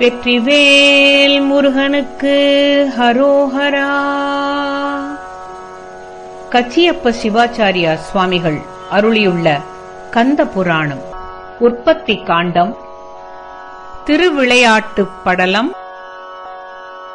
வெற்றிவேல் முருகனுக்கு ஹரோஹரா. கச்சியப்ப சிவாச்சாரியா சுவாமிகள் அருளியுள்ள கந்த புராணம் உற்பத்தி காண்டம் திருவிளையாட்டுப் படலம்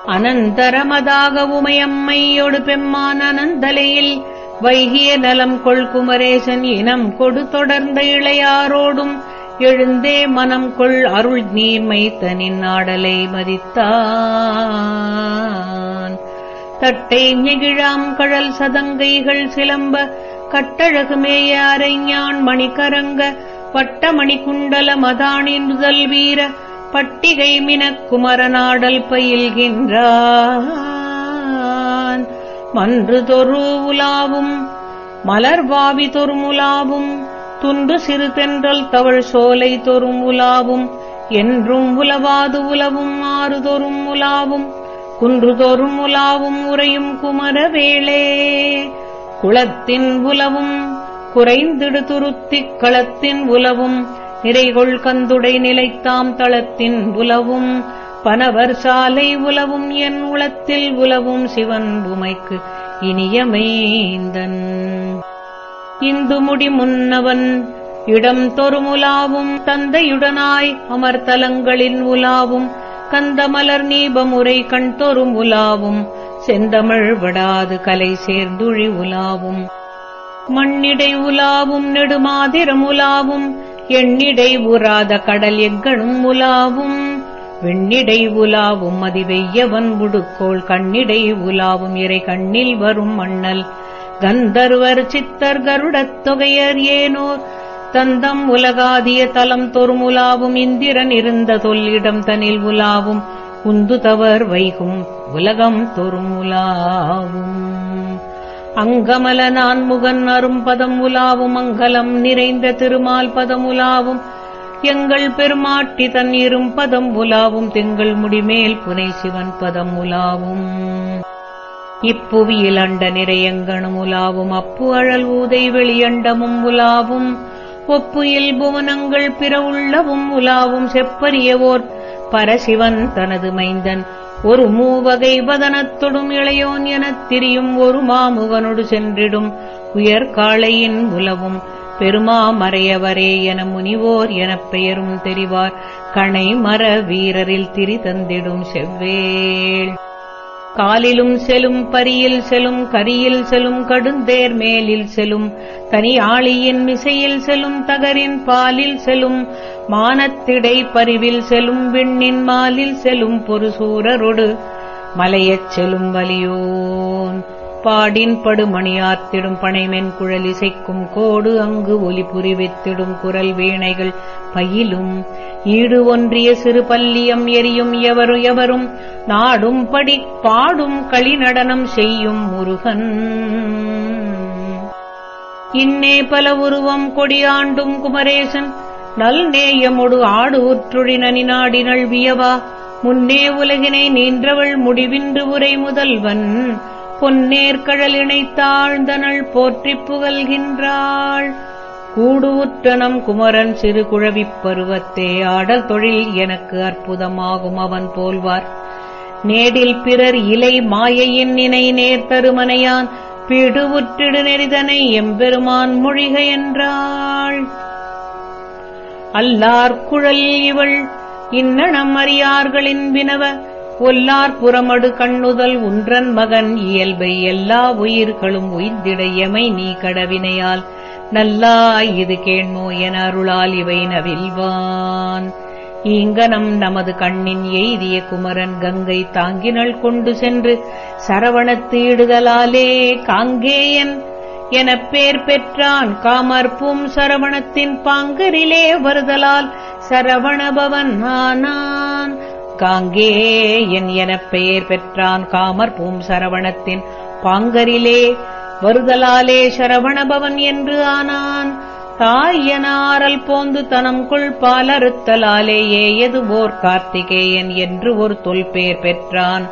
அனந்தரமதாக உமையம்மையொடு பெம்மான் அனந்தலையில் வைகிய நலம் கொள் குமரேசன் இனம் கொடு தொடர்ந்த இளையாரோடும் எழுந்தே மனம் கொள் அருள் நீர்மைத்தனின் ஆடலை மதித்தான். தட்டை நெகிழாம் கழல் சதங்கைகள் சிலம்ப கட்டழகுமேய அரைஞான் மணிகரங்க வட்டமணி குண்டல மதானின் முதல் வீர பட்டிகை மினக் குமரநாடல் பயில்கின்றான். மன்று தொரு உலாவும் மலர்வாவி தொருமுலாவும் துன்று சிறு தென்றல் தவள் சோலை தொறும் உலாவும் என்றும் உலவாது உலவும் ஆறுதொறும் உலாவும் குன்றுதொறும் உலாவும் உறையும் குமரவேளே குளத்தின் உலவும் குறைந்திடு துருத்திக் களத்தின் உலவும் நிறைகொள் கந்துடை நிலைத்தாம் தளத்தின் உலவும் பனவர் சாலை உலவும் என் உளத்தில் உலவும் சிவன் உமைக்கு இனியமைந்தன் இந்துமுடி முன்னவன். இடம் தொருமுலாவும் தந்தையுடனாய் அமர்தலங்களின் உலாவும். கந்தமலர் நீபமுறை கண் தொரும் உலாவும் செந்தமிழ் விடாது கலை சேர்ந்துழி உலாவும். மண்ணிடை உலாவும் நெடுமாதிரம் உலாவும். எண்ணிடை உராத கடல் எங்கனும் உலாவும். வெண்ணிடை உலாவும் மதிவெய்யவன் உடுக்கோள் கண்ணிடை உலாவும். இறை கண்ணில் வரும் மண்ணல் கந்தர்வர் சித்தர் கருடத் தொகையர் ஏனோர்? தந்தம் உலகாதிய தலம் தொருமுலாவும் இந்திரன் இருந்த தொல்லிடம் தனில் உலாவும். உந்துதவர் வைகும் உலகம் தொருமுலாவும் அங்கமல நான்முகன் அரும்பதம் உலாவும். அங்கலம் நிறைந்த திருமால் பதம் உலாவும். எங்கள் பெருமாட்டி தன் இரும் பதம் உலாவும். திங்கள் முடிமேல் புனை சிவன் பதம் உலாவும். இப்புவியில் அண்ட நிறையங்கணும் உலாவும் அப்பு அழல் ஊதை வெளியண்டமும் உலாவும். ஒப்புயில் புவனங்கள் பிற உள்ளவும் உலாவும் செப்பரியவோர் பரசிவன் தனது மைந்தன் ஒரு மூவகை வதனத்தொடும் இளையோன் எனத் திரியும் ஒரு மாமுகனொடு சென்றிடும். உயர்காளையின் உலவும் பெருமாமறையவரே என முனிவோர் எனப் பெயரும் தெரிவார். கணை மர வீரரில் திரி தந்திடும் செவ்வேள். காலிலும் செலும் பரியில் செலும் கரியில் செலும் கடுந்தேர் மேலில் செலும் தனி ஆளியின் மிசையில் செலும் தகரின் பாலில் செலும் மானத்திடை பரிவில் செலும் விண்ணின் மாலில் செலும் பொறுசூரரொடு மலையச் செலும் வலியோன் பாடின் படுமணியாத்திடும் பனைமென் குழல் இசைக்கும் கோடு அங்கு ஒலி புரிவித்திடும் குரல் வீணைகள் பயிலும். ஈடு ஒன்றிய சிறு பல்லியம் எரியும் எவரு எவரும் நாடும்படி பாடும் களிநடனம் செய்யும் முருகன். இன்னே பல உருவம் கொடியாண்டும் குமரேசன் நல் நேயமொடு ஆடு உற்றுழினி நாடி நல்வியவா. முன்னே உலகினை நீன்றவள் முடிவின்று உரை முதல்வன் பொன்னேற்கழல் தாழ்ந்தனள் போற்றிப் புகழ்கின்றாள். கூடுவுற்றனம் குமரன் சிறு குழவிப் பருவத்தே ஆடல் தொழில் எனக்கு அற்புதமாகும் அவன் போல்வார். நேடில் பிறர் இலை மாயையின் நினை நேர்த்தருமனையான் பிடுவுற்றிடு நெறிதனை எம்பெருமான் மொழிக என்றாள். அல்லார்குழல் இவள் இன்னணம் அறியார்களின் வினவ ஒல்லார் புறமடு கண்ணுதல் உன்றன் மகன் இயல்பை எல்லா உயிர்களும் உய்திடையமை நீ கடவினையால். நல்லாய் இது கேண்மோ என அருளால் இவை நவில்வான் ஈங்கனம் நமது கண்ணின் எய்திய குமரன் கங்கை தாங்கினள் கொண்டு சென்று சரவணத்து இடுதலாலே காங்கேயன் எனப் பேர் பெற்றான். காமர்ப்பும் சரவணத்தின் பாங்கரிலே வருதலால் சரவணபவன் ஆனான். காங்கேயன் எனப் பெயர் பெற்றான் காமர்பூம் சரவணத்தின் பாங்கரிலே. வருதலாலே சரவணபவன் என்று ஆனான். தாயனாரல் போந்து தனம்குள் பாலறுத்தலாலேயே எதுவோர் கார்த்திகேயன் என்று ஒரு தொல்பேர் பெற்றான்.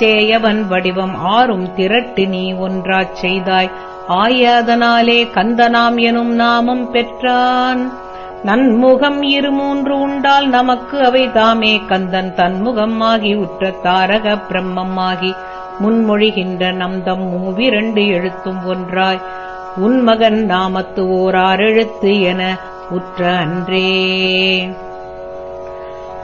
சேயவன் வடிவம் ஆறும் திரட்டு நீ ஒன்றாச் செய்தாய். ஆயதனாலே கந்தனாம் எனும் நாமம் பெற்றான். நன்முகம் இரு மூன்று உண்டால் நமக்கு அவை தாமே. கந்தன் தன்முகம் ஆகி உற்ற தாரக பிரம்மமாகி முன்மொழிகின்ற நம்தம் மூவிரண்டு எழுத்தும் ஒன்றாய். உன்மகன் நாமத்து ஓராறெழுத்து என உற்ற அன்றே.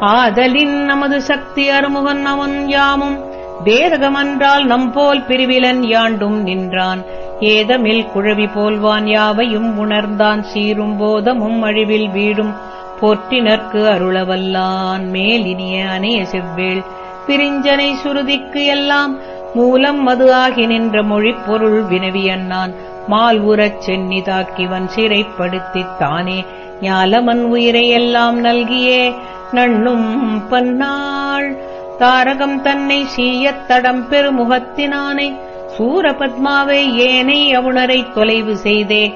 ஆதலின் நமது சக்தி அருமுகன் அவன் யாமும். வேதகமன்றால் நம்போல் பிரிவிலன் யாண்டும் நின்றான். ஏதமில் குழவி போல்வான் யாவையும் உணர்ந்தான். சீரும் போதமும் அழிவில் வீடும். போற்றினர்க்கு அருளவல்லான் மேலினிய அணைய செவ்வேள். பிரிஞ்சனை சுருதிக்கு எல்லாம் மூலம் மது ஆகி நின்ற மொழி பொருள் வினவியன்னான் மால் உறச் சென்னி தாக்கிவன் சிறைப்படுத்தித் தானே. ஞாலமன் உயிரை எல்லாம் நல்கியே. நண்ணும் பன்னாள் தாரகம் தன்னை சீயத் தடம் பெருமுகத்தினானை சூரபத்மாவை ஏனை அவுணரை தொலைவு செய்தே.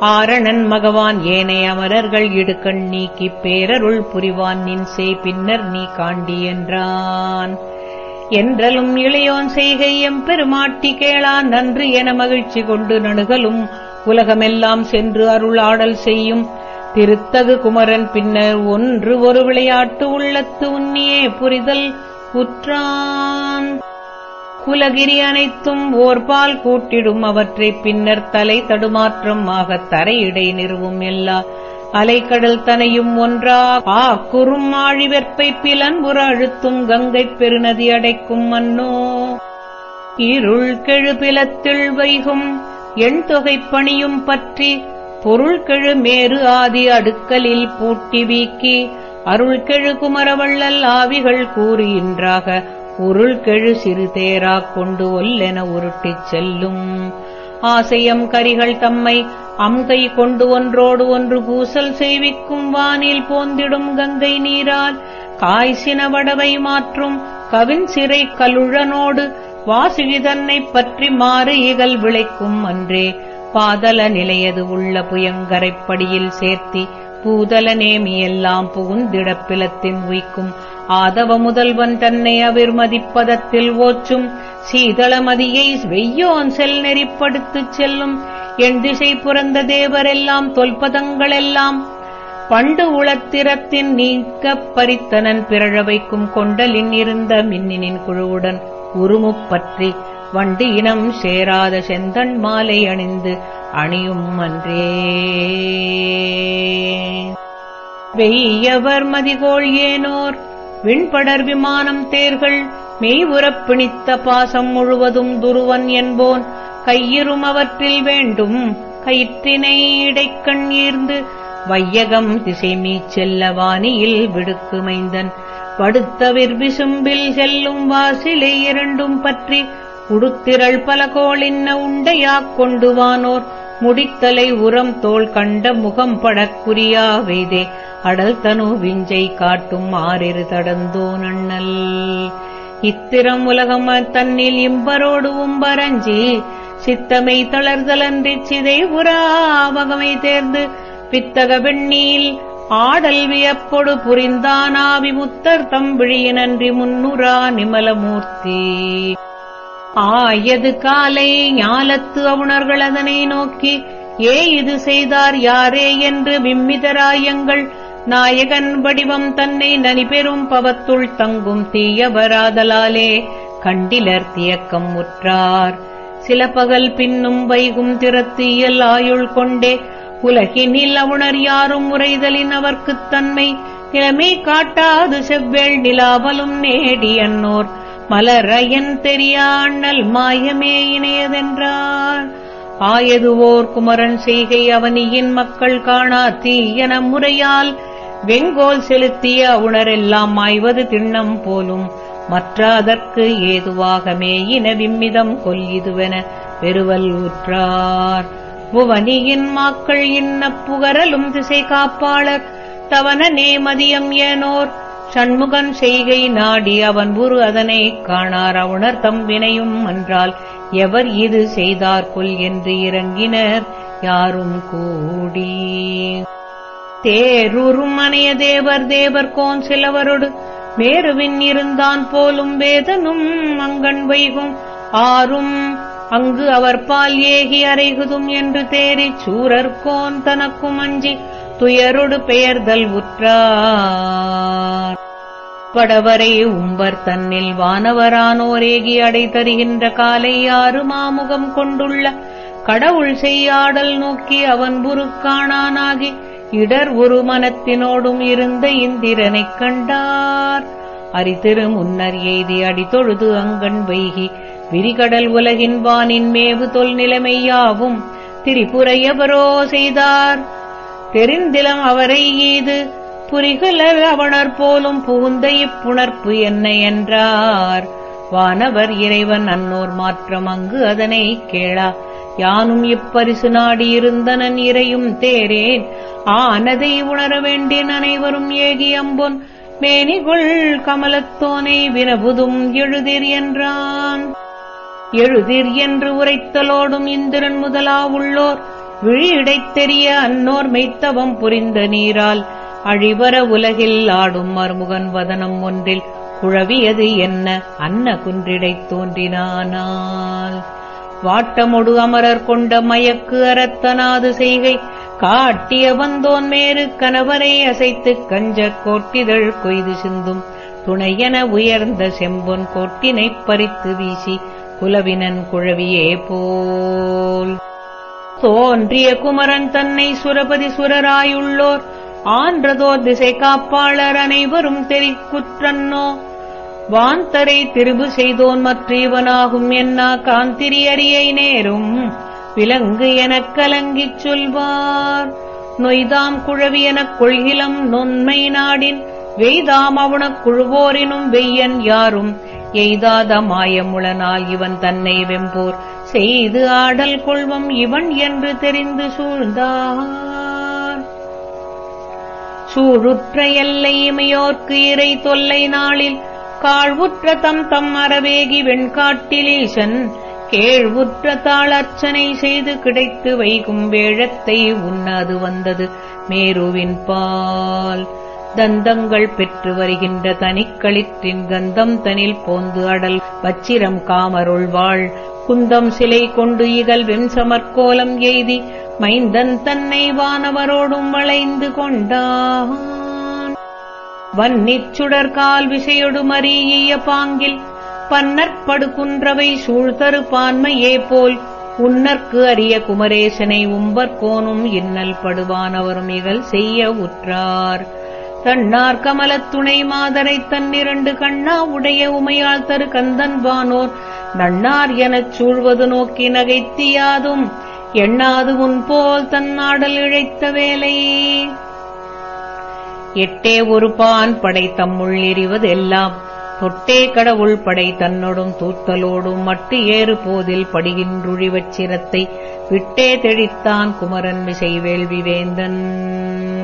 ஆரணன் மகவான் ஏனை அமரர்கள் இடுக்கண் நீக்கிப் பேரருள் புரிவான் நின்சே பின்னர் நீ காண்டி என்றான். என்றலும் இளையோன் செய்கை எம் பெருமாட்டி கேளான் நன்று என மகிழ்ச்சி கொண்டு நணுகலும் உலகமெல்லாம் சென்று அருளாடல் செய்யும். திருத்தகு குமரன் பின்னர் ஒன்று ஒரு விளையாட்டு உள்ளத்து உன்னியே புரிதல் உற்றான். குலகிரி அனைத்தும் ஓர்பால் கூட்டிடும் அவற்றை பின்னர் தலை தடுமாற்றம் ஆக தரையிடை நிறுவும் எல்லா அலைக்கடல் தனையும் ஒன்றா. ஆ குறும் ஆழிவெற்பை பிலன்புற அழுத்தும் கங்கைப் பெருநதி அடைக்கும் மன்னோ. இருள் கெழுபிலத்தில் வைகும் எண் தொகைப் பணியும் பற்றி பொருள்கெழு மேரு ஆதி அடுக்கலில் பூட்டி வீக்கி அருள்கெழு குமரவள்ளல் ஆவிகள் கூறுகின்றாக உருள்கெழு சிறு தேராக் கொண்டு ஒல்லென உருட்டிச் செல்லும். ஆசையம் கரிகள் தம்மை அம்கை கொண்டு ஒன்றோடு ஒன்று பூசல் செய்விக்கும் வானில் போந்திடும் கங்கை நீரால் காய்சின வடவை மாற்றும் கவின் சிறை கலுழனோடு வாசுகி தன்னை பற்றி மாறு இகல் விளைக்கும் அன்றே பாதல நிலையது உள்ள புயங்கரைப்படியில் சேர்த்தி பூதல நேமியெல்லாம் புகுந்திடப்பிலத்தின் உய்க்கும். ஆதவ முதல்வன் தன்னை அவிர் மதிப்பதத்தில் ஓச்சும் சீதளமதியை வெய்யோன் செல் நெறிப்படுத்துச் செல்லும். என் திசை புறந்த தேவரெல்லாம் தொல்பதங்களெல்லாம். பண்டு உளத்திரத்தின் நீக்கப் பறித்தனன் பிறழ வைக்கும் கொண்டலின் இருந்த மின்னினின் குழுவுடன் உருமுப்பற்றி வண்டியினம் இனம் சேராத செந்தன் மாலை அணிந்து அணியும் அன்றே. வெய்யவர் மதிகோள் ஏனோர் விண்படர் விமானம் தேர்கள் மெய்வுறப் பிணித்த பாசம் முழுவதும் துருவன் என்போன். கையிரும் அவற்றில் வேண்டும் கயிற்றினை இடைக்கண் ஈர்ந்து வையகம் திசை மீச்செல்ல வானியில் விடுக்குமைந்தன். படுத்தவிர் விசும்பில் செல்லும் வாசிலை இரண்டும் பற்றி உடுத்திரள் பல கோளின்ன உண்டையாக் கொண்டு வானோர் முடித்தலை உரம் தோள் கண்ட முகம் படக்குரியா வெய்தே அடல் தனு விஞ்சை காட்டும் ஆறிரு தடந்தோ நண்ணல் இத்திரம் உலகம் தன்னில் இம்பரோடு உம்பரஞ்சி. சித்தமை தளர்தலன்றிச் சிதை உராவகமை தேர்ந்து. பித்தக பெண்ணியில் ஆடல் வியப்பொடு புரிந்தானாவி முத்தர் தம்பிழியினன்றி முன்னுரா நிமலமூர்த்தி. ஆயது காலை ஞாலத்து அவுணர்கள் அதனை நோக்கி ஏ இது செய்தார் யாரே என்று விம்மிதராயங்கள்? நாயகன் வடிவம் தன்னை நனிபெறும் பவத்துள் தங்கும் தீயவராதலாலே கண்டிலர் தியக்கம் முற்றார் சில பகல் பின்னும் வைகும் திறத்தியல் ஆயுள் கொண்டே உலகினில் அவுணர் யாரும் உரைதலின் அவர்க்குத் தன்மை? இளமை காட்டாது செவ்வேள் நிலாவலும் நேடி அன்னோர். மலரையன் தெரியாண்ணல் மாயமே இணையதென்றார் ஆயதுவோர் குமரன் செய்கை அவனியின் மக்கள் காணா தீயன முறையால். வெங்கோல் செலுத்திய உணரெல்லாம் ஆய்வது திண்ணம் போலும். மற்ற அதற்கு இன மேயின விம்மிதம் கொல்லிதுவென பெருவல் ஊற்றார் புவனியின் மாக்கள் இன்ன புகரலும் திசை காப்பாளர். தவன நேமதியம் ஏனோர். சண்முகன் செய்கை நாடி அவன் உரு அதனைக் காணார். அவுணர் தம் வினையும் அன்றால் எவர் இது செய்தார் கொல் என்று இறங்கினர். யாரும் கூடி தேரூரும் அணைய தேவர் தேவர் கோன் சிலவரோடு மேருவின் இருந்தான் போலும் வேதனும் அங்கண் வைகும். ஆறும் அங்கு அவர் பால் ஏகி அறைகுதும் என்று தேறி சூரர்கோன் தனக்கும் அஞ்சி துயரொடு பெயர்தல் உற்றார். கடவரை உம்பர் தன்னில் வானவரானோரேகி அடை தருகின்ற காலை யாரு மாமுகம் கொண்டுள்ள கடவுள் செய்யாடல் நோக்கி அவன் புருக்கானானாகி இடர் ஒரு மனத்தினோடும் இருந்த இந்திரனைக் கண்டார். அரிதிரு முன்னர் எய்தி அடி தொழுது அங்கண் வைகி விரிகடல் உலகின் வானின் மேவு தொல் நிலைமையாவும் திரிபுரையவரோ செய்தார். தெரிந்திலம் அவரை ஈது புரிகலர் அவனர் போலும் புகுந்த இப்புணர்ப்பு என்ன என்றார். வானவர் இறைவன் அன்னோர் மாற்றம் அங்கு அதனை கேளா. யானும் இப்பரிசு நாடியிருந்தனன் இறையும் தேரேன். ஆனதை உணர வேண்டின் அனைவரும் ஏகி அம்பொன். மேனிகுள் கமலத்தோனை வினபுதும் எழுதிர் என்றான். எழுதிர் என்று உரைத்தலோடும் இந்திரன் முதலா உள்ளோர். விழியிடைத் தெரிய அன்னோர் மெய்த்தவம் புரிந்த நீரால். அழிவர உலகில் ஆடும் மர்முகன் வதனம் ஒன்றில் குழவியது என்ன? அன்ன குன்றிடைத் தோன்றினானால். வாட்டமொடு அமரர் கொண்ட மயக்கு அறத்தனாது செய்கை. காட்டிய வந்தோன் மேரு கணவரை அசைத்துக் கஞ்ச கோட்டிதழ் கொய்து சிந்தும். துணையென உயர்ந்த செம்பொன் கோட்டினைப் பறித்து வீசி குலவினன் குழவியே போல். தோன்றிய குமரன் தன்னை சுரபதி சுரராயுள்ளோர். ஆன்றதோர் திசை காப்பாளர் அனைவரும் தெரிக்குற்றன்னோ? வாந்தரை திருபு செய்தோன் மற்றீவனாகும் என்னா காந்திரியறியை நேரும்? விலங்கு எனக் கலங்கிச் சொல்வார். நொய்தாம் குழவி எனக் கொள்கிலம் நொன்மை நாடின் வெய்தாம் அவுணக் குழுவோரினும் வெய்யன் யாரும்? எய்தாத மாயமுளனால் இவன் தன்னை வெம்போர். செய்து ஆடல் கொள்வம் இவன் என்று தெரிந்து சூழ்ந்தார். சூழுற்ற எல்லை இமையோர்க்கு இறை தொல்லை நாளில் காழ்வுற்ற தம் தம் அறவேகி வெண்காட்டிலீசன் கேழ்வுற்ற தாளர்ச்சனை செய்து கிடைத்து வைகும் வேழத்தை உண்ணாது வந்தது. மேருவின் பால். தந்தங்கள் பெற்று வருகின்ற தனிக்களிற்றின் கந்தம் தனில் போந்து அடல் வச்சிரம் காமருள்வாள் குந்தம் சிலை கொண்டு இகல் வெம்சமர்கோலம் எய்தி மைந்தன் தன்னை வானவரோடும் வளைந்து கொண்டான். வன்னிச் சுடர்கால் விசையொடு மறிய பாங்கில் பன்னற்படு குன்றவை சூழ்தரு பான்மையே போல். உன்னற்கு அரிய குமரேசனை உம்பற்கோனும் இன்னல் படுவானவரும் இகழ் செய்ய உற்றார். தன்னார் கமலத் துணை மாதரை தன்னிரண்டு கண்ணா உடைய உமையாள் தரு கந்தன் வானோர். நன்னார் எனச் சூழ்வது நோக்கி நகைத்தியாதும். எண்ணாது உன் போல் தன்னாடல் இழைத்த வேலை. எட்டே ஒரு பான் படை தம்முள் எறிவதெல்லாம். தொட்டே கடவுள் படை தன்னொடும் தூத்தலோடும் மட்டு ஏறு போதில் படுகின்றுழிவச் சிரத்தை. விட்டே தெழித்தான் குமரன் மிசை வேள்வி வேந்தன்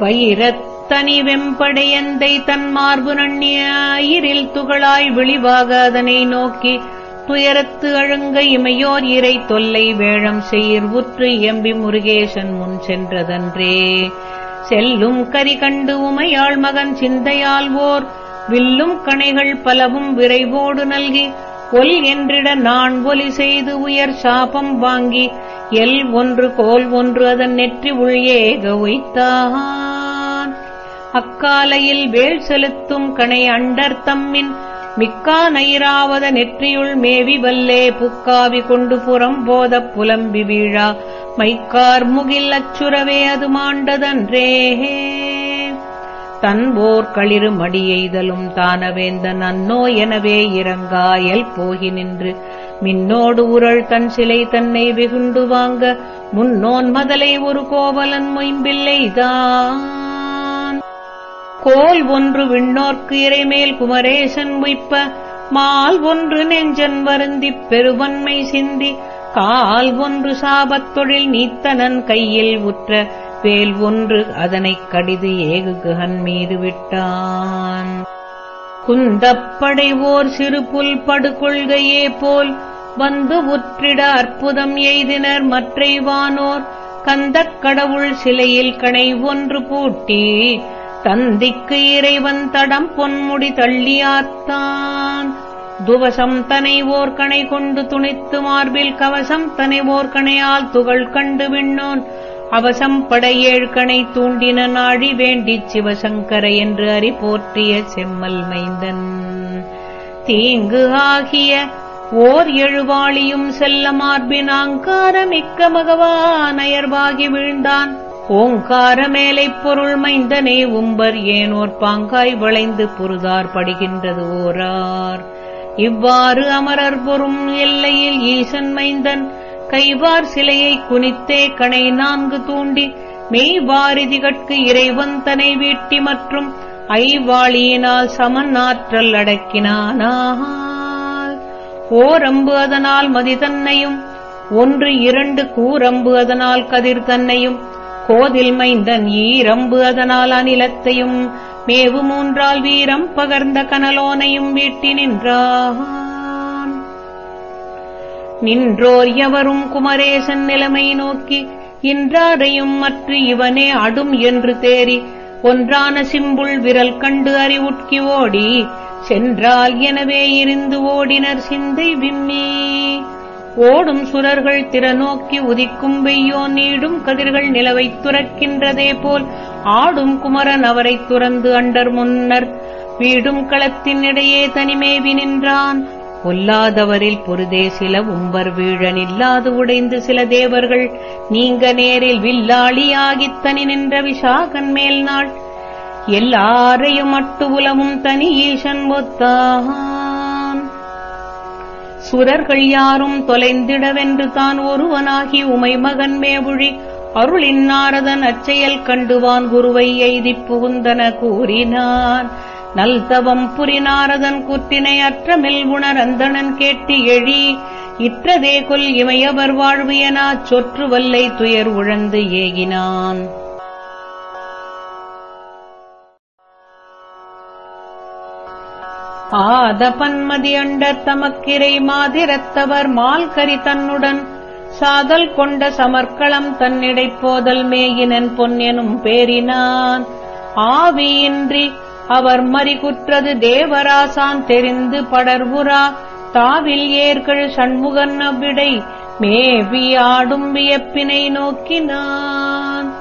வைரத்தனி வெம்படையந்தை தன் மார்பு நண்ணியாயிரில் துகளாய் விழிவாக அதனை நோக்கி துயரத்து அழுங்க இமையோர் இறை தொல்லை வேழம் செயிர் உற்று எம்பி முருகேசன் முன் சென்றதன்றே. செல்லும் கரி கண்டு உமையாள் மகன் சிந்தையால் ஓர் வில்லும் கணைகள் பலவும் விரைவோடு நல்கி கொல் என்றிட நான் ஒலி செய்து உயர் சாபம் வாங்கி எல் ஒன்று கோல் ஒன்று அதன் நெற்றி உள்ஏக வைத்தான் அக்காலையில் வேள் செலுத்தும் கணை அண்டர் தம்மின் மிக்கா நைராவத நெற்றியுள் மேவி வல்லே புக்காவி கொண்டு புறம் போதப் புலம்பி வீழா. மைக்கார் முகில் அச்சுரவே அது மாண்டதன்றே தன்போர் களிறு மடியெய்தலும் தானவேந்தன் அன்னோ எனவே இறங்காயல் போகி நின்று. மின்னோடு உரள் தன் சிலை தன்னை வெகுண்டு வாங்க முன்னோன் மதலை ஒரு கோவலன் மொயம்பில்லைதான் கோல் ஒன்று விண்ணோர்க்கு இறைமேல் குமரேசன் முய்ப்ப மால் ஒன்று நெஞ்சன் வருந்திப் பெருவன்மை சிந்தி. கால் ஒன்று சாபத் தொழில் நீத்தனன் கையில் உற்ற வேல் ஒன்று அதனைக் கடிது ஏகுகன் மீது விட்டான். குந்தப்படைவோர் சிறு புல் படுகொள்கையே போல் வந்து உற்றிட அற்புதம் எய்தினர் மற்றைவானோர் கந்தக் கடவுள் சிலையில் கணை ஒன்று பூட்டி தந்திக்கு இறைவன் தடம் பொன்முடி தள்ளியாத்தான் துவசம் தனை ஓர்கணை கொண்டு துணித்து மார்பில் கவசம் தனை ஓர்கணையால் துகள் கண்டு விண்ணோன். அவசம் படையேழ்கணை தூண்டின நாழி வேண்டிச் சிவசங்கர என்று அறி போற்றிய செம்மல் மைந்தன். தீங்கு ஆகிய ஓர் எழுவாளியும் செல்ல மார்பினாங்காரமிக்க மகவானயர்வாகி வீழ்ந்தான். ஓங்கார மேலைப் பொருள் மைந்தனே உம்பர் ஏனோர் பாங்காய் வளைந்து புருதார் படுகின்றது ஓரார். இவ்வாறு அமரர் பொறும் எல்லையில் ஈசன் மைந்தன். கைவார் சிலையை குனித்தே கணை நான்கு தூண்டி மெய்வாரிதிகட்கு இறைவன் தனை வீட்டி மற்றும் ஐவாளியினால் சமன் ஆற்றல் அடக்கினானால் ஓரம்பு அதனால் மதி தன்னையும் ஒன்று இரண்டு கூரம்பு அதனால் கதிர் தன்னையும் கோதில் மைந்தன் ஈரம்பு அதனால் அநிலத்தையும் மேவு மூன்றால் வீரம் பகர்ந்த கனலோனையும் வீட்டி நின்றான் நின்றோர் எவரும் குமரேசன் நிலைமை நோக்கி இன்றாரையும் மற்ற இவனே அடும் என்று தேறி ஒன்றான சிம்புள் விரல் கண்டு அறிவுட்கி ஓடி சென்றால் எனவே இருந்து ஓடினர் சிந்தை விம்மி. ஓடும் சுரர்கள் திறநோக்கி உதிக்கும் வெய்யோ நீடும் கதிர்கள் நிலவைத் துறக்கின்றதே போல் ஆடும் குமரன் அவரைத் துறந்து அண்டர் முன்னர் வீடும் களத்தின் இடையே தனிமேவி நின்றான். பொல்லாதவரில் பொருதே சில உம்பர் வீழன் இல்லாது உடைந்து சில தேவர்கள் நீங்க நேரில் வில்லாளியாகித் தனி நின்ற விஷாகன் மேல் நாள் எல்லாரையும் அட்டு உலவும் தனி ஈசன் ஒத்தான் சுரர்கள் யாரும் தொலைந்திடவென்று தான் ஒருவனாகி உமை மகன் மேவுழி அருளின் நாரதன் அச்செயல் கண்டுவான் குருவை எய்திப் புகுந்தன கூறினான். நல்தவம் புரி நாரதன் குற்றினை அற்றமில் உணரந்தனன் கேட்டு எழி இற்றதே கொல் இமையவர் வாழ்வு எனச் சொற்று வல்லை துயர் உழந்து ஏகினான். ஆத பன்மதி அண்டர் தமக்கிரை மாதிரத்தவர் மால்கரி தன்னுடன் சாதல் கொண்ட சமர்க்களம் தன்னிடை போதல் மேயினன் பொன்னெனும் பேரினான். ஆவியின்றி அவர் மறிகுற்றது தேவராசான் தெரிந்து படர்வுரா தாவில் ஏர்கள் சண்முகன் அவ்விடை மேவி ஆடும் வியப்பினை நோக்கினான்.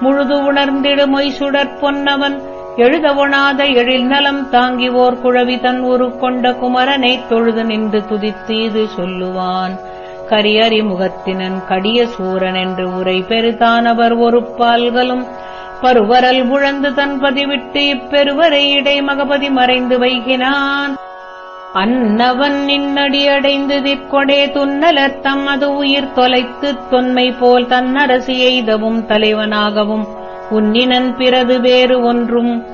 முழுது உணர்ந்திடு மொய் சுடற் பொன்னவன் எழுத ஒணாத எழில் நலம் தாங்கி ஓர் குழவி தன் உரு கொண்ட குமரனைத் தொழுது நின்று துதித்தீது சொல்லுவான். கரியறி முகத்தினன் கடிய சூரன் என்று உரை பெருதானவர் ஒரு பால்களும். பருவரல் உழந்து தன் பதிவிட்டு இப்பெருவரை இடை மகபதி மறைந்து வைகினான். அன்னவன் நின்னடியடைந்து திற்கொடே துன்னலத்தம் அது உயிர் தொலைத்து தொன்மை போல் தன்னரசு எய்தவும் தலைவனாகவும். உன்னினன் பிறது வேறு ஒன்றும்.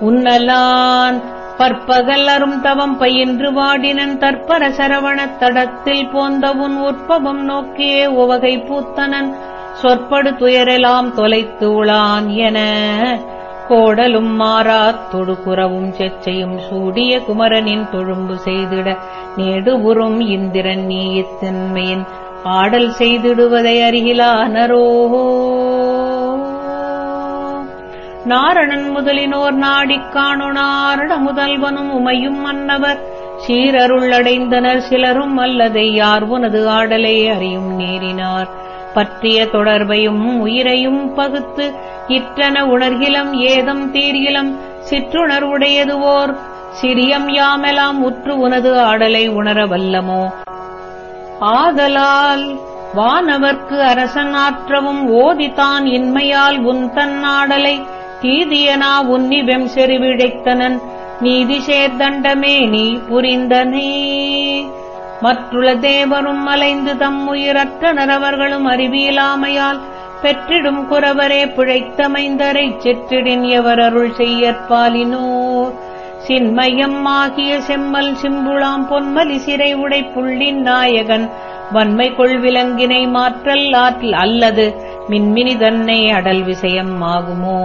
உன்னலான் பற்பகல் அரும் தவம் பயின்று வாடினன் தற்பர சரவணத் தடத்தில் போந்த உன் உற்பவம் நோக்கியே உவகை பூத்தனன். சொற்படு துயரெலாம் தொலைத்து உளான் என. கோடலும் மாறாத் தொடுகுறவும் செச்சையும் சூடிய குமரனின் தொழும்பு செய்திட. நெடுபுறும் இந்திரன் நீ இத்தன்மையின் ஆடல் செய்திடுவதை அருகிலானரோ நாரணன் முதலினோர் நாடிக் காணுனாரண முதல்வனும் உமையும் மன்னவர். சீரருள் அடைந்தனர் சிலரும் அல்லதை யார் உனது ஆடலை அறியும் நேரினார். பற்றிய தொடர்பையும் உயிரையும் பகுத்து இற்றன உணர்கிலம் ஏதம் தீர்கிலம் சிற்றுணர்வுடையதுவோர் சிறியம் யாமெலாம் உற்று உனது ஆடலை உணர வல்லமோ? ஆதலால் வானவர்க்கு அரசன் ஆற்றவும் ஓதித்தான் இன்மையால் உன் தன்னாடலை ஆடலை தீதியனா உன்னி வெம் செறிவிழைத்தனன். நீதி சேர்தண்டமே நீ புரிந்தனே மற்றுள்ள தேவரும் அலைந்து தம் உயிரற்ற நரவர்களும் அறிவியலாமையால் பெற்றிடும் குறவரே பிழைத்தமைந்தரைச் செற்றிடின் எவர் அருள் செய்யற்பாலினோர் சின்மயம் ஆகிய செம்மல் சிம்புளாம் பொன்மலி சிறை உடை புள்ளின் நாயகன் வன்மை கொள்விலங்கினை மாற்றல் ஆற்றல் அல்லது மின்மினி தன்னை அடல் விஷயம் ஆகுமோ?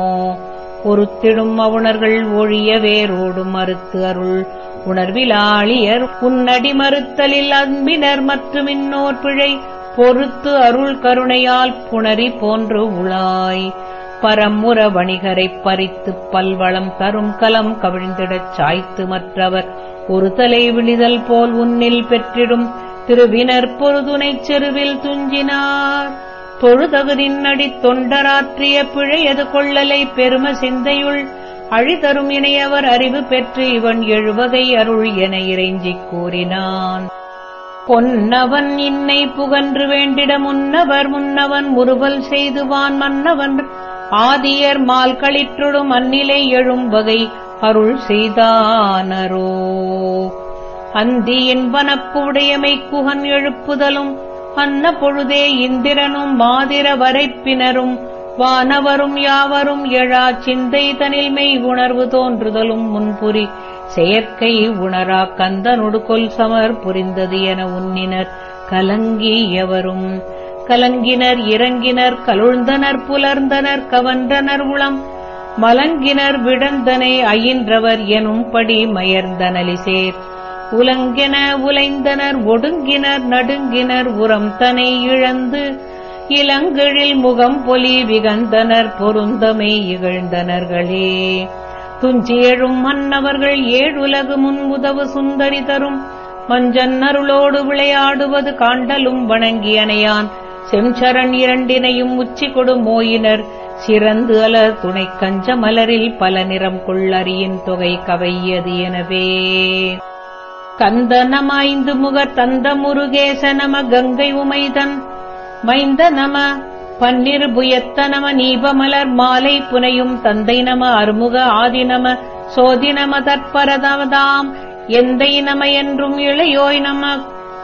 பொறுத்திடும் அவுணர்கள் ஒழிய வேரோடு மறுத்து அருள் உணர்விலாளியர் உன்னடி மறுத்தலில் அன்பினர் மற்றும் இன்னோர் பிழை பொறுத்து அருள் கருணையால் புணரி போன்று உளாய். பரமுற வணிகரைப் பறித்துப் பல்வளம் தரும் கலம் கவிழ்ந்திடச் சாய்த்து மற்றவர் ஒரு தலை விழிதல் போல் உன்னில் பெற்றிடும் திருவினர் பொருதுனைச் செருவில் துஞ்சினார். தொழுதகுதின் அடித் தொண்டராற்றிய பிழையது கொள்ளலை பெரும சிந்தையுள் அழிதரும் இணையவர் அறிவு பெற்று இவன் எழுவகை அருள் என இறைஞ்சிக் கூறினான். பொன்னவன் இன்னை புகன்று வேண்டிட முன்னவர் முன்னவன் முறுவல் செய்துவான் மன்னவன். ஆதியர் மால் களிற்றொடும் அந்நிலை எழும் வகை அருள் செய்தானரோ. அந்தி என்பனப்பு உடையமை குகன் எழுப்புதலும் அன்ன பொழுதே இந்திரனும் மாதிர வரைப்பினரும் வானவரும் யாவரும் எழா சிந்தை மெய் உணர்வு தோன்றுதலும் முன்புரி. செயற்கை உணரா கந்தனொடு கொல் சமர் புரிந்தது என உன்னினர் கலங்கியவரும் கலங்கினர் இறங்கினர் கலுழ்ந்தனர் புலர்ந்தனர் கவன்றனர் உளம். மலங்கினர் விடந்தனை அயின்றவர் எனும்படி மயர்ந்தனலிசேர். உலங்கென உலைந்தனர் ஒடுங்கினர் நடுங்கினர் உரம் தனை இழந்து இளங்கெழில் முகம் பொலி விகந்தனர் பொருந்தமை இகழ்ந்தனர்களே. துஞ்சியழும் மன்னவர்கள் ஏழுலகு முன் உதவு சுந்தரி தரும். மஞ்சன்னருளோடு விளையாடுவது காண்டலும் வணங்கியனையான். செம்சரண் இரண்டினையும் உச்சி கொடு மோயினர் சிறந்து அலர் துணை கஞ்ச மலரில் பல நிறம் கொள்ளறியின் தொகை கவையது எனவே. கந்தனமாய்ந்து முகர் தந்த முருகேச நம கங்கை உமைதன். மைந்த நம. பன்னிரு புயத்த நம நீபமலர் மாலை புனையும் தந்தை நம அருமுக ஆதி நம சோதி நம தற்பரதமதாம் எந்தை நம என்றும் இளையோய் நம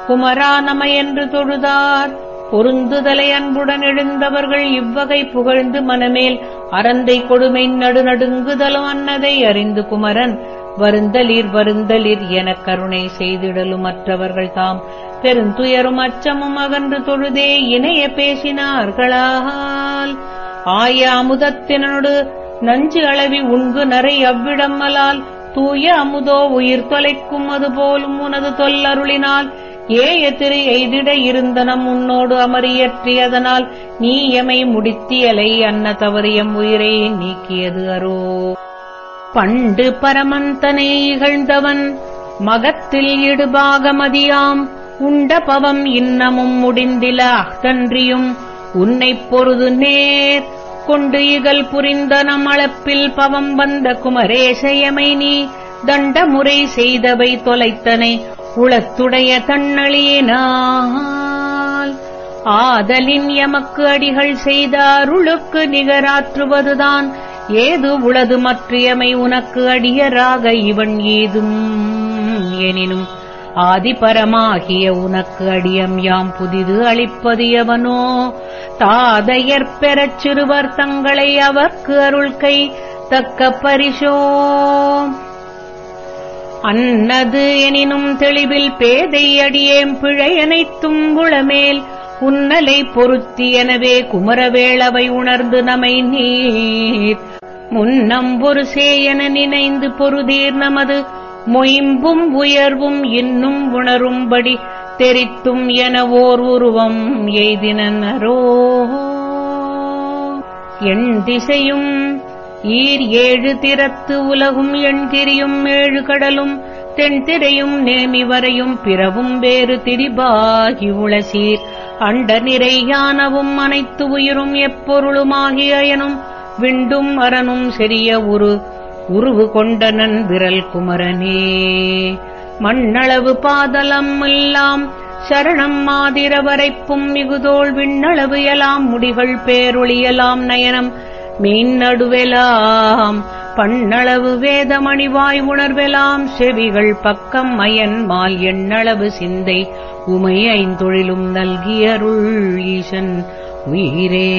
குமரா நம என்று தொழுதார். பொருந்துதலை அன்புடன் எழுந்தவர்கள் இவ்வகை புகழ்ந்து மனமேல் அறந்தை கொடுமை நடுநடுங்குதலும் அன்னதை அறிந்து குமரன். வருந்தலிர் வருந்தலிர் எனக் கருணை செய்திடலும் மற்றவர்கள் தாம் பெருந்துயரும் அச்சமும் அகன்று தொழுதே இணைய பேசினார்களால் ஆய அமுதத்தினோடு நஞ்சு அளவி உண்கு நரை அவ்விடம்மலால் தூய அமுதோ உயிர் தொலைக்கும் அதுபோலும் உனது தொல்லருளினால். ஏய திரு எய்திட இருந்தனம் உன்னோடு அமரியற்றியதனால் நீ எமை முடித்தியலை அன்ன தவறியம் உயிரை நீக்கியது அரோ பண்டு பரமந்தனை இகழ்ந்தவன். மகத்தில் இடுபாகமதியாம். உண்ட பவம் இன்னமும் முடிந்தில அகன்றியும் உன்னைப் பொருது நேர் கொண்டு இகல் புரிந்தனம் அளப்பில் பவம் வந்த குமரேசயமை நீ. தண்டமுறை செய்தவை தொலைத்தனை. உளத்துடைய தன்னழியினால் ஆதலின் எமக்கு அடிகள் செய்த அருளுக்கு நிகராற்றுவதுதான். ஏது உளது மற்றியமை உனக்கு அடியராக இவன் ஏதும்? எனினும் ஆதிபரமாகிய உனக்கு அடியம் யாம் புதிது அளிப்பது எவனோ? தாதையர் பெறச் சிறுவர் தங்களை அவர்க்கு அருள்கை தக்க பரிசோ? அன்னது எனினும் தெளிவில் பேதை அடியேம் பிழை அனைத்தும் உளமேல் உன்னலை பொருத்தி எனவே குமரவேளவை உணர்ந்து நமை நீர். முன்னம் ஒரு சேயன நினைந்து பொருதீர் நமது. மொயம்பும் உயர்வும் இன்னும் உணரும்படி தெரித்தும் என ஓர் உருவம் எய்தினரோ எண் திசையும் ஈர் ஏழு திறத்து உலகும் எண்திரியும் ஏழு கடலும். தென்திரையும் நேமி வரையும் பிறவும் வேறு திரிபாகி உளசீர். அண்ட நிறையானவும் அனைத்து உயிரும் எப்பொருளுமாகிய எனும். விண்டும் அரனும் செரிய உரு உருவு கொண்டனன் விரல் குமரனே. மண்ணளவு பாதலம் எல்லாம் சரணம் மாதிர வரைப்பும் மிகுதோள் விண்ணளவு எலாம் முடிகள் பேரொழியலாம் நயனம். மீன் நடுவெலாம் பண்ணளவு வேதமணிவாய் உணர்வெலாம் செவிகள் பக்கம் மயன் மால் எண்ணளவு சிந்தை உமை ஐந்தொழிலும் நல்கியருள் ஈசன் உயிரே.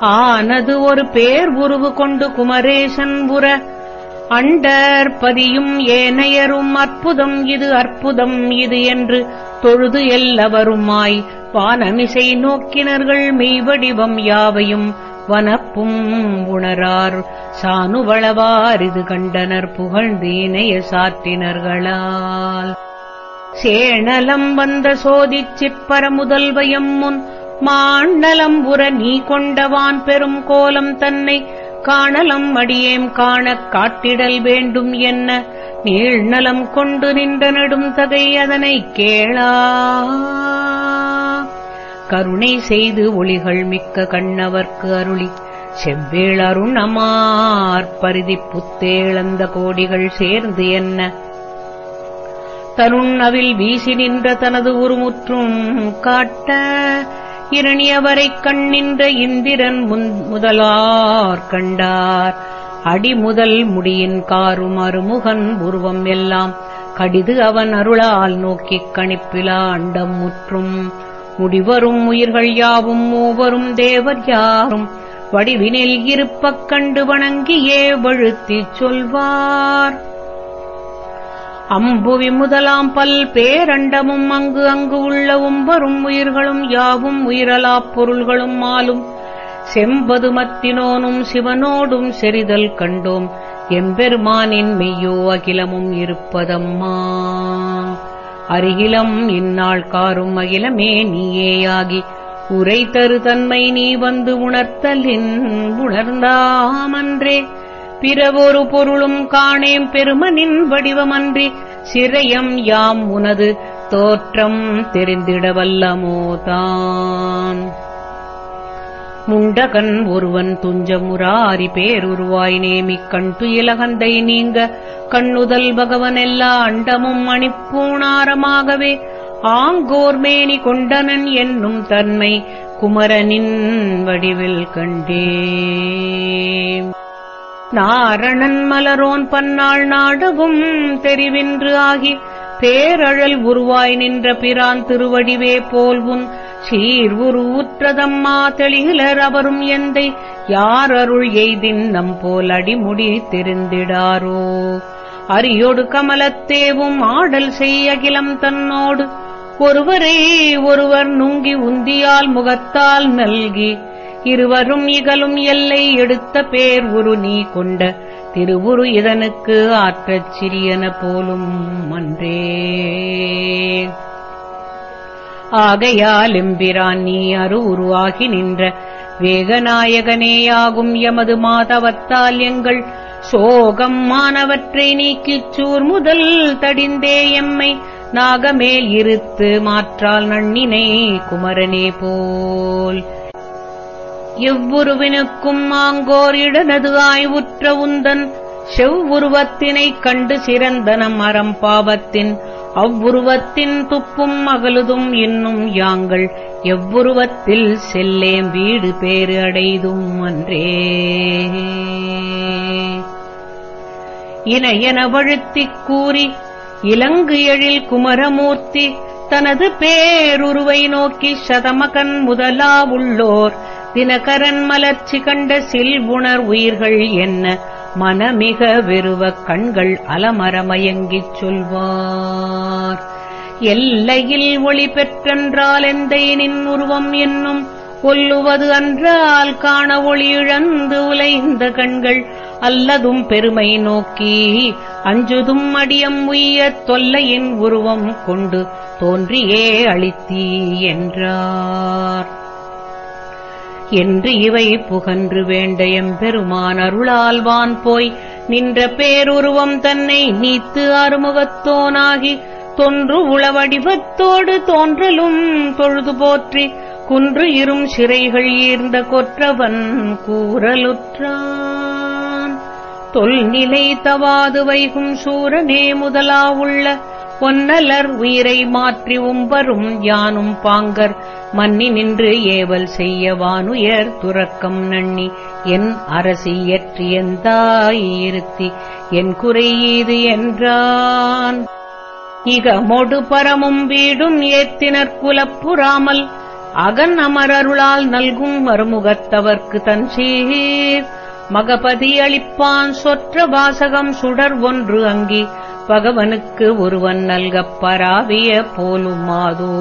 ஆனது ஒரு பேர் உருவு கொண்டு குமரேசன் உற அண்டர் பதியும் ஏனையரும் அற்புதம் இது அற்புதம் இது என்று தொழுது எல்லவருமாய். வானமிசை நோக்கினர்கள் மெய்வடிவம் யாவையும் வனப்பும் உணரார். சானுவளவாரிது கண்டனர் புகழ்ந்து சாற்றினர்களால். சேணலம் வந்த சோதிச் சிப்பர முதல்வயம் முன் மாண்டலம் உற நீ கொண்டவான் பெரும் கோலம் தன்னை காணலம் அடியேம் காணக் காட்டிடல் வேண்டும் என்ன? நீழ்நலம் கொண்டு நின்ற நெடும் தகை அதனைக் கேளா. கருணை செய்து ஒளிகள் மிக்க கண்ணவர்க்கு அருளி. செவ்வேள் அருணமார் பரிதி புத்தேளந்த கோடிகள் சேர்ந்து என்ன? தருண் அவில் வீசி நின்ற தனது உருமுற்றும் காட்ட இரணியவரைக் கண்ணின்ற இந்திரன் முதலார் கண்டார். அடிமுதல் முடியின் காரும் அருமுகன் உருவம் எல்லாம் கடிது அவன் அருளால் நோக்கிக் கணிப்பிலா அண்டம் முற்றும். முடிவரும் உயிர்கள் யாவும் மூவரும் தேவர் யாரும் வடிவினில் இருப்பக் கண்டு வணங்கியே வழுத்திச் சொல்வார். அம்புவி முதலாம் பல் பேரண்டமும் அங்கு அங்கு உள்ளவும் வரும் உயிர்களும் யாவும் உயிரலாப் பொருள்களும் மாலும் செம்பதுமத்தினோனும் சிவனோடும் செறிதல் கண்டோம். எம்பெருமானின் மெய்யோ அகிலமும் இருப்பதம்மா. அருகிலம் இந்நாள் காரும் அகிலமே நீயேயாகி உரை தரு தன்மை நீ வந்து உணர்த்தலின் உணர்ந்தாமன்றே. பிறவொரு பொருளும் காணேம் பெருமனின் வடிவமன்றி சிறையம் யாம் உனது தோற்றம் தெரிந்திடவல்லமோதான் முண்டகன் ஒருவன் துஞ்சமுராரி பேருருவாய் நேமிக் கண் துயிலகந்தை நீங்க கண்ணுதல் பகவன் எல்லா அண்டமும் மணிப்பூணாரமாகவே ஆங்கோர்மேனி கொண்டனன் என்னும் தன்மை குமரனின் வடிவில் கண்டே நாரணன் மலரோன் பன்னாள் நாடவும் தெரிவின்று ஆகி பேரழல் உருவாய் நின்ற பிரான் திருவடிவே போல்வுன் சீர் உரு உற்றதம்மா தெளிகிலர் அவரும் எந்தை யார் அருள் எய்தின் நம் போல் அடிமுடி தெரிந்திடாரோ? அரியோடு கமலத்தேவும் ஆடல் செய் அகிலம் தன்னோடு ஒருவரே ஒருவர் நுங்கி உந்தியால் முகத்தால் நல்கி இருவரும் இகலும் எல்லை எடுத்த பேர் உரு நீ கொண்ட திருவுரு இதனுக்கு ஆற்றச் சிறியன போலும் அன்றே. ஆகையால் எம்பிரான் நீ அரு உருவாகி நின்ற வேகநாயகனேயாகும் எமது மாதவத்தால் எங்கள் சோகம் மானவற்றை நீக்கிச் சூர் முதல் தடிந்தே எம்மை நாகமேல் இருத்து மாற்றால் நன்னினை குமரனே போல். எவ்வுருவினுக்கும் மாங்கோர் இடனது ஆய்வுற்ற உந்தன் செவ்வுருவத்தினைக் கண்டு சிறந்தனம் அறம் பாவத்தின். அவ்வுருவத்தின் துப்பும் அகலுதும் இன்னும் யாங்கள் எவ்வுருவத்தில் செல்லேம் வீடு பேறு அடைதும் அன்றே. இணையன வழுத்திக் கூறி இலங்கு எழில் குமரமூர்த்தி தனது பேருருவை நோக்கி சதமகன் முதலா உள்ளோர் தினகரன் மலர்ச்சி கண்ட சில்வுணர் உயிர்கள் என்ன? மனமிக வெறுவக் கண்கள் அலமரமயங்கிச் சொல்வார். எல்லையில் ஒளி பெற்றென்றால் எந்தையனின் உருவம் என்னும்? கொல்லுவது அன்றால் காண ஒளி இழந்து உலைந்த கண்கள் அல்லதும் பெருமை நோக்கி? அஞ்சுதும் அடியம் உய்ய தொல்லையின் உருவம் கொண்டு தோன்றியே அளித்தீ என்றார். என்று இவை புகன்று வேண்ட எம்பெருமான் அருளால்வான் போய் நின்ற பேருருவம் தன்னை நீத்து அறுமுகத்தோனாகி தொன்று உளவடிவத்தோடு தோன்றலும் தொழுது போற்றி குன்று இரும் சிறைகள் ஈர்ந்த கொற்றவன் கூறலுற்றான். தொல்நிலை தவாது வைகும் சூரனே முதலா உள்ள பொன்னலர் உயிரை மாற்றி உம்பரும் யானும் பாங்கர். மன்னி நின்று ஏவல் செய்ய வானுயர் துறக்கம் நண்ணி என் அரசி எற்றியந்தாயிருத்தி என் குறையீது என்றான். இகமொடு பரமும் வீடும் ஏத்தினர் குலப்புறாமல் அகன் அமரருளால் நல்கும் மறுமுகத்தவர்க்கு தன் சீர். மகபதி அளிப்பான் சொற்ற வாசகம் சுடர் ஒன்று அங்கி பகவனுக்கு ஒருவன் நல்கப் பராவிய போலுமாதோ?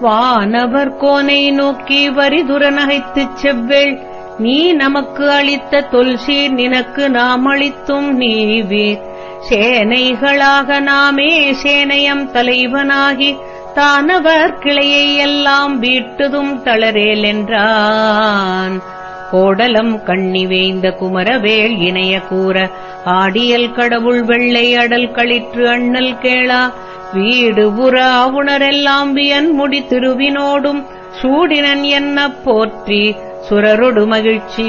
வானவர் கோனை நோக்கி வரிதுர நகைத்துச் செவ்வேள் நீ நமக்கு அளித்த தொல்சீர் நினக்கு நாம் அளித்தும் நீவீர் சேனைகளாக நாமே சேனையம் தலைவனாகி தானவர் கிளையை எல்லாம் வீட்டுதும் தளரேல் என்றான். கோடலம் கண்ணிவேய்ந்த குமரவேள் இணைய கூற ஆடியல் கடவுள் வெள்ளை அடல் களிற்று அண்ணல் கேளா வீடு புற அவுணரெல்லாம் வியன் முடி திருவினோடும் சூடினன் என்ன போற்றி சுரரொடு மகிழ்ச்சி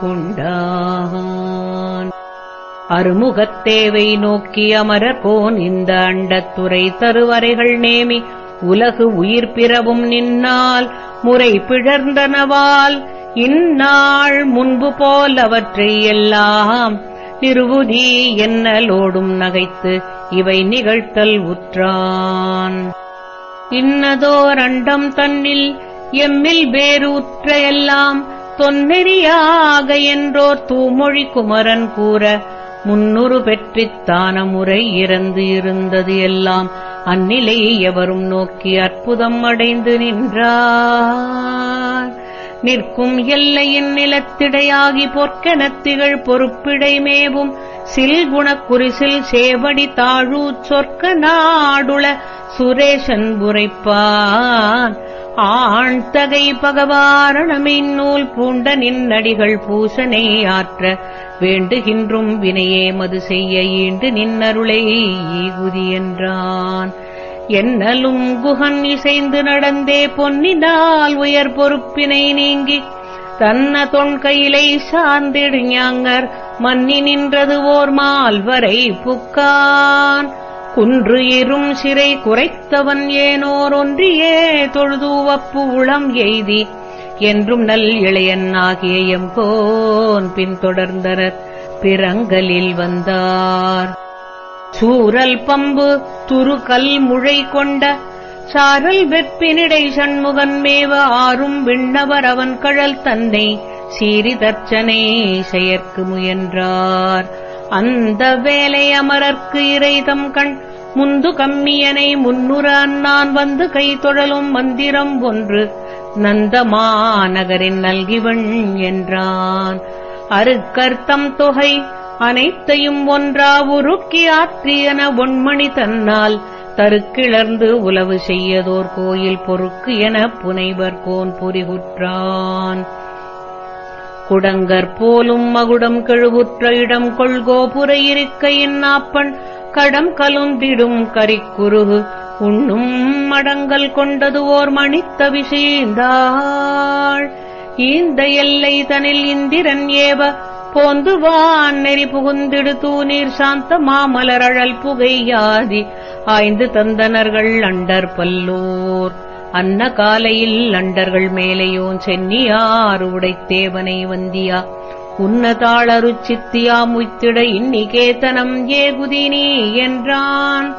கொண்டான். அருமுகத்தேவை நோக்கி அமரகோன் இந்த அண்டத்துறை தருவரைகள் நேமி உலகு உயிர் பிறவும் நின்னால் முறை பிழர்ந்தனவால் இந்நாள் முன்பு போல் அவற்றை எல்லாம் நிறுவுதி என்னலோடும் நகைத்து இவை நிகழ்த்தல் உற்றான். இன்னதோர் அண்டம் தன்னில் எம்மில் வேறு உற்ற எல்லாம் தொன்னெறியாக என்றோர் தூமொழி குமரன் கூற முன்னுரு பெற்றித்தான முறை இறந்து இருந்தது எல்லாம் அந்நிலை எவரும் நோக்கி அற்புதம் அடைந்து நின்றார். நிற்கும் எல்லையின் நிலத்திடையாகி பொற்கெனத்திகள் பொறுப்பிடை மேவும். சில்குணக் சேவடி தாழூ சொற்க நாடுள சுரேஷன் உரைப்பான் ஆண்தகை பகவாரணமின் நூல் பூண்ட நின்னடிகள் பூசனை ஆற்ற வேண்டுகின்றும் வினையே மது செய்ய ஈண்டு நின்னருளை ஈகுதி என்றான். என்னலும் குகன் இசைந்து நடந்தே பொன்னினால் உயர் பொறுப்பினை நீங்கி தன்ன தொன்கையிலை சார்ந்திடு ஞாங்கர் மன்னி நின்றது ஓர் மால்வரை புக்கான். குன்று இரும் சிறை குறைத்தவன் ஏனோர் ஒன்றியே தொழுதுவப்பு உளம் எய்தி என்றும் நல் இளையன் ஆகிய எம்போன் பின்தொடர்ந்தனர் பிறங்கலில் வந்தார். சூரல் பம்பு துருகல் முழை கொண்ட சாரல் வெப்பினிடை சண்முகன் மேவ ஆறும் விண்ணவர் அவன் கழல் தன்னை சீரிதர்ச்சனை செயற்கு முயன்றார். அந்த வேலை அமரர்க்கு இறைதம் கண் முந்து கம்மியனை முன்னுற நான் வந்து கை தொழலும் மந்திரம் ஒன்று நந்தமாநகரின் நல்கிவன் என்றான். அருக்கர்த்தம் தொகை அனைத்தையும் ஒன்றா உருக்கி ஆற்றியன ஒன்மணி தன்னால் தருக்கிளர்ந்து உலவு செய்யதோர் கோயில் பொறுக்கு என புனைவர் கோன் புரிகுற்றான். குடங்கற் போலும் மகுடம் கெழுவுற்ற இடம் கொள்கோபுர இருக்கையின் நாப்பண் கடம் கலுந்திடும் கரிக்குருகு உண்ணும் மடங்கள் கொண்டது ஓர் மணித்த சீந்தாள் இந்த எல்லை தனில் இந்திரன் ஏவ போந்து வான் நெறி புகுந்திடு தூநீர் சாந்த மாமலரழல் புகையாதி. ஆய்ந்து தந்தனர்கள் அண்டர் பல்லோர். அன்ன காலையில் அண்டர்கள் மேலையோன் சென்னியார் உடைத்தேவனை வந்தியா. உன்னதாளரு சித்தியா முய்த்திட இன்னிகேதனம் ஏகுதினி என்றான்.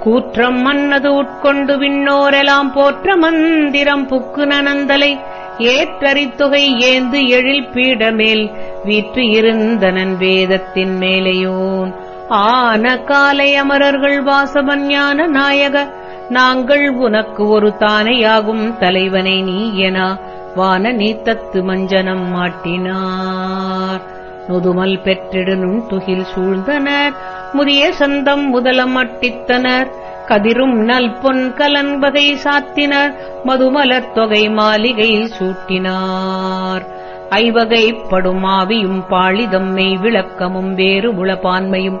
கூற்றம் மன்னது உட்கொண்டு விண்ணோரெலாம் போற்ற மந்திரம் புக்கு நனந்தலை. ஏற்றறித்தொகை ஏந்து எழில் பீடமேல் வீற்று இருந்தனன் வேதத்தின் மேலையோன். ஆன காலை அமரர்கள் வாசவன் ஞான நாயக நாங்கள் உனக்கு ஒரு தானையாகும் தலைவனை நீ என வான நீத்தத்து மஞ்சனம் மாட்டினார். நொதுமல் பெற்றிடனும் துகில் சூழ்ந்தனர் முதிய சந்தம் முதலம் அட்டித்தனர். கதிரும் நல் பொன் கலன் வகை சாத்தினர் மதுமலர் தொகை மாளிகை சூட்டினார். ஐவகைப்படும் ஆவியும் பாளிதம்மை விளக்கமும் வேறு உளப்பான்மையும்.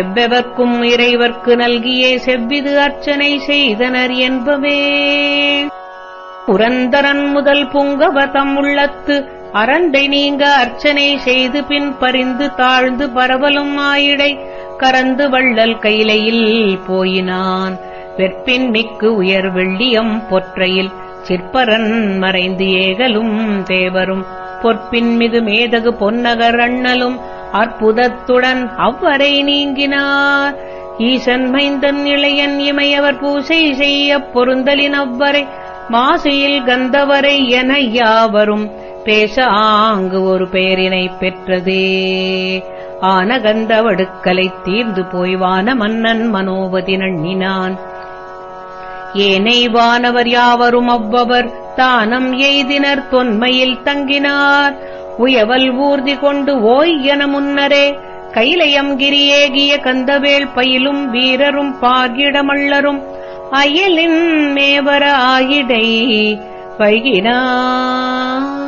எவ்வெவர்க்கும் இறைவர்க்கு நல்கியே செவ்விது அர்ச்சனை செய்தனர் என்பவே புரந்தரன் முதல் புங்கவதம் உள்ளத்து அரண்டை நீங்க அர்ச்சனை செய்து பின் பறிந்து தாழ்ந்து பரவலும் ஆயிடை. கரந்து வள்ளல் கைலையில் போயினான். வெற்பின் மிக்கு உயர் வெள்ளியம் பொற்றையில் சிற்பரன் மறைந்து ஏகலும் தேவரும். பொற்பின் மிகு மேதகு பொன்னகர் அண்ணலும் அற்புதத்துடன் அவ்வரை நீங்கினார். ஈசன் மைந்தன் இளையன் இமையவர் பூசை செய்யப் பொருந்தலின் அவ்வரை மாசையில் கந்தவரை என யாவரும் பேச ஆங்கு ஒரு பெயரினை பெற்றதே. ஆன கந்தவடுக்கலை தீர்ந்து போய் வான மன்னன் மனோவதி நண்ணினான். ஏனை வானவர் யாவரும் அவ்வவர் தானம் எய்தினர் தொன்மையில் தங்கினார். உயவல் ஊர்தி கொண்டு ஓய் என முன்னரே கைலயம் கிரியேகிய கந்தவேள் பயிலும் வீரரும் பார்கிடமள்ளரும் அயலின் மேவர ஆயிடை வைகினார்